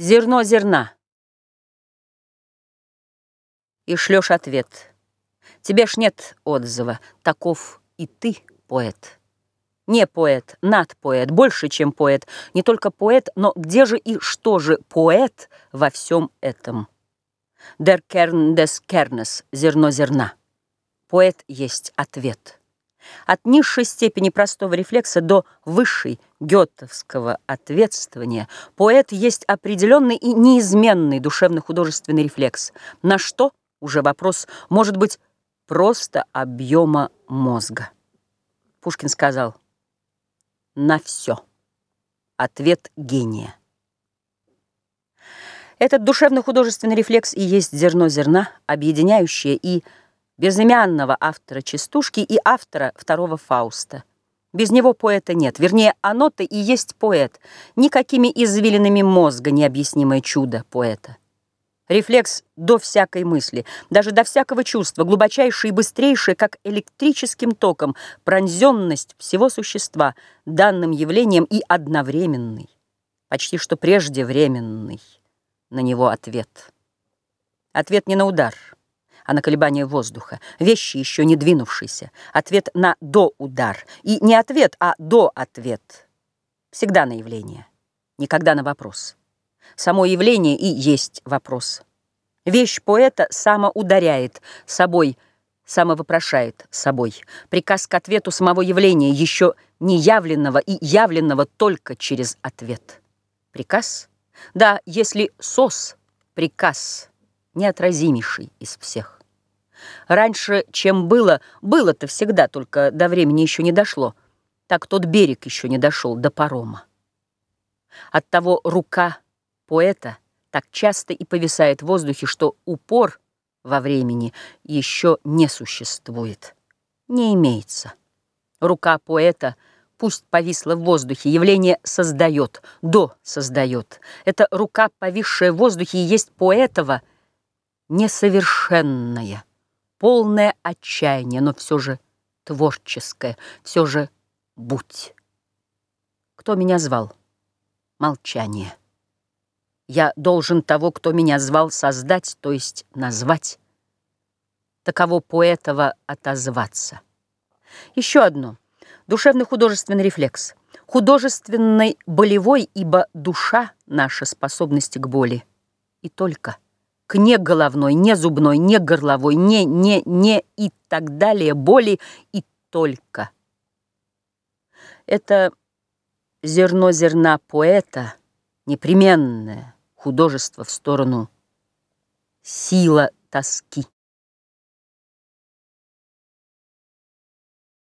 Зерно зерна. И шлешь ответ. Тебе ж нет отзыва. Таков и ты, поэт. Не поэт, над поэт, больше, чем поэт. Не только поэт, но где же и что же поэт во всем этом? Der Kern des Kernes, зерно зерна. Поэт есть ответ. От низшей степени простого рефлекса до высшей гетовского ответствования поэт есть определенный и неизменный душевно-художественный рефлекс. На что, уже вопрос, может быть, просто объема мозга. Пушкин сказал «на все». Ответ гения. Этот душевно-художественный рефлекс и есть зерно зерна, объединяющее и безымянного автора «Частушки» и автора второго «Фауста». Без него поэта нет, вернее, оно-то и есть поэт, никакими извилинами мозга необъяснимое чудо поэта. Рефлекс до всякой мысли, даже до всякого чувства, глубочайшее и быстрейшее, как электрическим током, пронзенность всего существа данным явлением и одновременный, почти что преждевременный на него ответ. Ответ не на удар — а на колебание воздуха, вещи, еще не двинувшиеся, ответ на «до-удар». И не ответ, а «до-ответ». Всегда на явление, никогда на вопрос. Само явление и есть вопрос. Вещь поэта самоударяет собой, самовопрошает собой. Приказ к ответу самого явления, еще не явленного и явленного только через ответ. Приказ? Да, если сос, приказ, неотразимейший из всех. Раньше, чем было, было-то всегда, только до времени еще не дошло. Так тот берег еще не дошел до парома. Оттого рука поэта так часто и повисает в воздухе, что упор во времени еще не существует, не имеется. Рука поэта пусть повисла в воздухе, явление создает, до создает. Эта рука, повисшая в воздухе, и есть поэтова несовершенная полное отчаяние, но все же творческое, все же будь. Кто меня звал? Молчание. Я должен того, кто меня звал, создать, то есть назвать. Таково поэтово отозваться. Еще одно. Душевно-художественный рефлекс. Художественный болевой, ибо душа — наша способность к боли. И только — к не головной, не зубной, не горловой, не, не, не и так далее боли и только. Это зерно зерна поэта, непременное художество в сторону сила тоски.